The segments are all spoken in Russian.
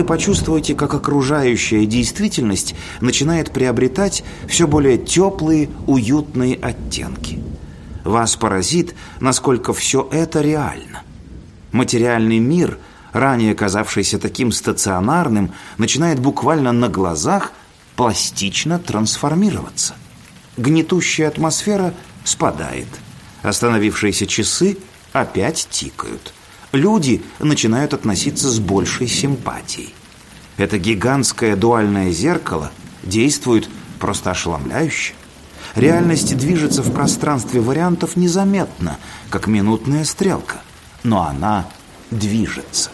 вы почувствуете, как окружающая действительность начинает приобретать все более теплые, уютные оттенки. Вас поразит, насколько все это реально. Материальный мир, ранее казавшийся таким стационарным, начинает буквально на глазах пластично трансформироваться. Гнетущая атмосфера спадает. Остановившиеся часы опять тикают. Люди начинают относиться с большей симпатией. Это гигантское дуальное зеркало действует просто ошеломляюще. Реальность движется в пространстве вариантов незаметно, как минутная стрелка. Но она движется.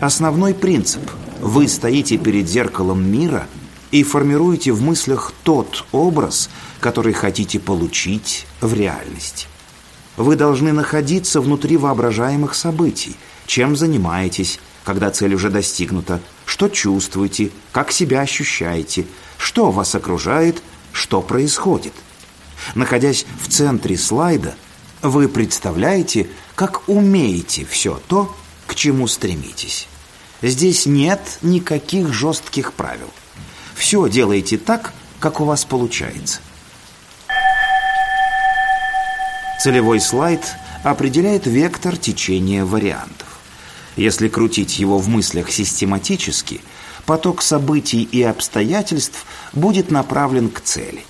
Основной принцип. Вы стоите перед зеркалом мира и формируете в мыслях тот образ, который хотите получить в реальности. Вы должны находиться внутри воображаемых событий, чем занимаетесь, когда цель уже достигнута, что чувствуете, как себя ощущаете, что вас окружает, что происходит. Находясь в центре слайда, вы представляете, как умеете все то, к чему стремитесь. Здесь нет никаких жестких правил. Все делаете так, как у вас получается. Целевой слайд определяет вектор течения вариантов. Если крутить его в мыслях систематически, поток событий и обстоятельств будет направлен к цели.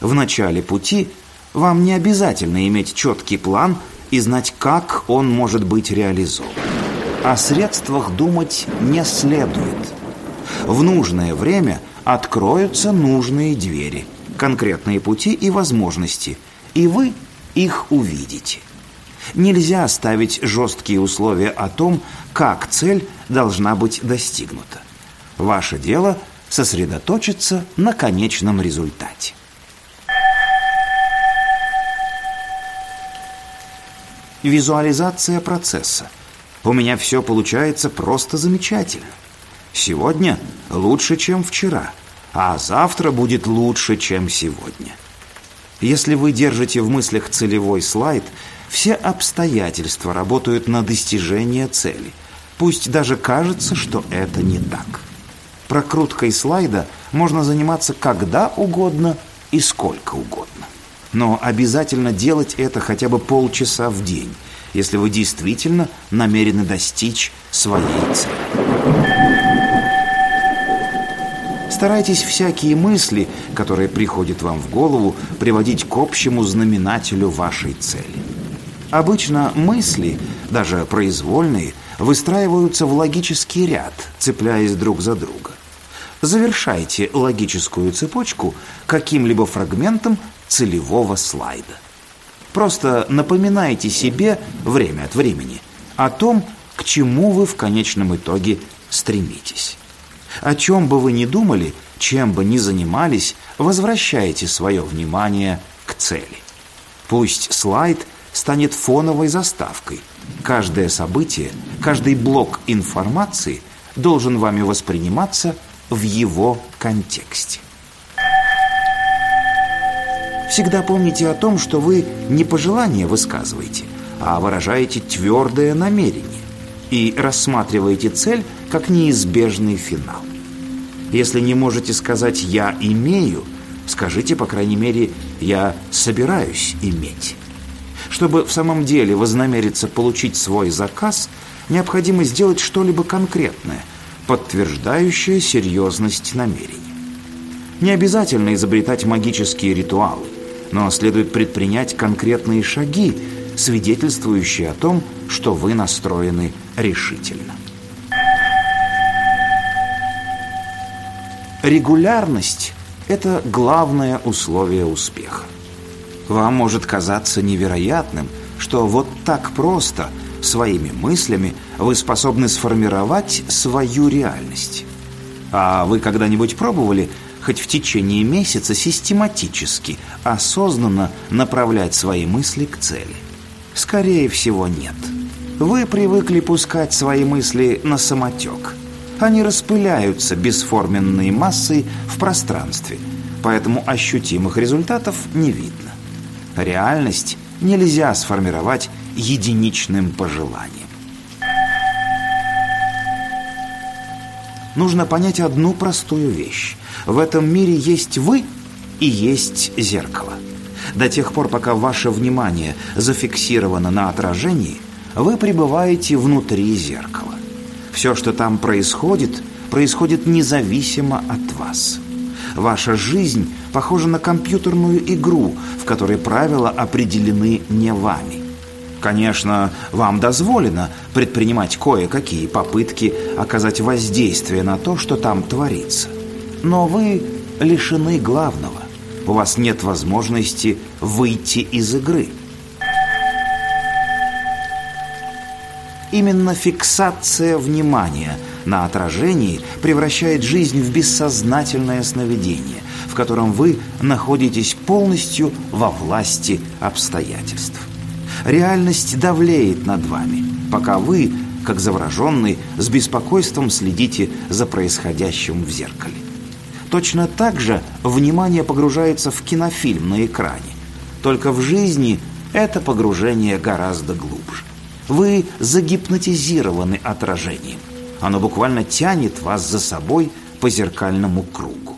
В начале пути вам не обязательно иметь четкий план и знать, как он может быть реализован. О средствах думать не следует. В нужное время откроются нужные двери, конкретные пути и возможности, и вы их увидите. Нельзя ставить жесткие условия о том, как цель должна быть достигнута. Ваше дело сосредоточиться на конечном результате. Визуализация процесса. У меня все получается просто замечательно. Сегодня лучше, чем вчера, а завтра будет лучше, чем сегодня. Если вы держите в мыслях целевой слайд, все обстоятельства работают на достижение цели. Пусть даже кажется, что это не так. Прокруткой слайда можно заниматься когда угодно и сколько угодно. Но обязательно делать это хотя бы полчаса в день, если вы действительно намерены достичь своей цели. Старайтесь всякие мысли, которые приходят вам в голову, приводить к общему знаменателю вашей цели. Обычно мысли, даже произвольные, выстраиваются в логический ряд, цепляясь друг за друга. Завершайте логическую цепочку каким-либо фрагментом целевого слайда. Просто напоминайте себе время от времени о том, к чему вы в конечном итоге стремитесь. О чем бы вы ни думали, чем бы ни занимались, возвращайте свое внимание к цели. Пусть слайд станет фоновой заставкой. Каждое событие, каждый блок информации должен вами восприниматься в его контексте. Всегда помните о том, что вы не пожелания высказываете, а выражаете твердое намерение и рассматриваете цель как неизбежный финал. Если не можете сказать «я имею», скажите, по крайней мере, «я собираюсь иметь». Чтобы в самом деле вознамериться получить свой заказ, необходимо сделать что-либо конкретное, подтверждающее серьезность намерений. Не обязательно изобретать магические ритуалы, но следует предпринять конкретные шаги, свидетельствующие о том, что вы настроены решительно. Регулярность – это главное условие успеха. Вам может казаться невероятным, что вот так просто, своими мыслями, вы способны сформировать свою реальность. А вы когда-нибудь пробовали хоть в течение месяца систематически, осознанно направлять свои мысли к цели? Скорее всего, нет. Вы привыкли пускать свои мысли на самотек. Они распыляются бесформенной массой в пространстве, поэтому ощутимых результатов не видно. Реальность нельзя сформировать единичным пожеланием. Нужно понять одну простую вещь. В этом мире есть вы и есть зеркало. До тех пор, пока ваше внимание зафиксировано на отражении, вы пребываете внутри зеркала. Все, что там происходит, происходит независимо от вас. Ваша жизнь похожа на компьютерную игру, в которой правила определены не вами. Конечно, вам дозволено предпринимать кое-какие попытки оказать воздействие на то, что там творится. Но вы лишены главного. У вас нет возможности выйти из игры. Именно фиксация внимания на отражении превращает жизнь в бессознательное сновидение, в котором вы находитесь полностью во власти обстоятельств. Реальность давлеет над вами, пока вы, как завороженный, с беспокойством следите за происходящим в зеркале. Точно так же внимание погружается в кинофильм на экране. Только в жизни это погружение гораздо глубже. Вы загипнотизированы отражением. Оно буквально тянет вас за собой по зеркальному кругу.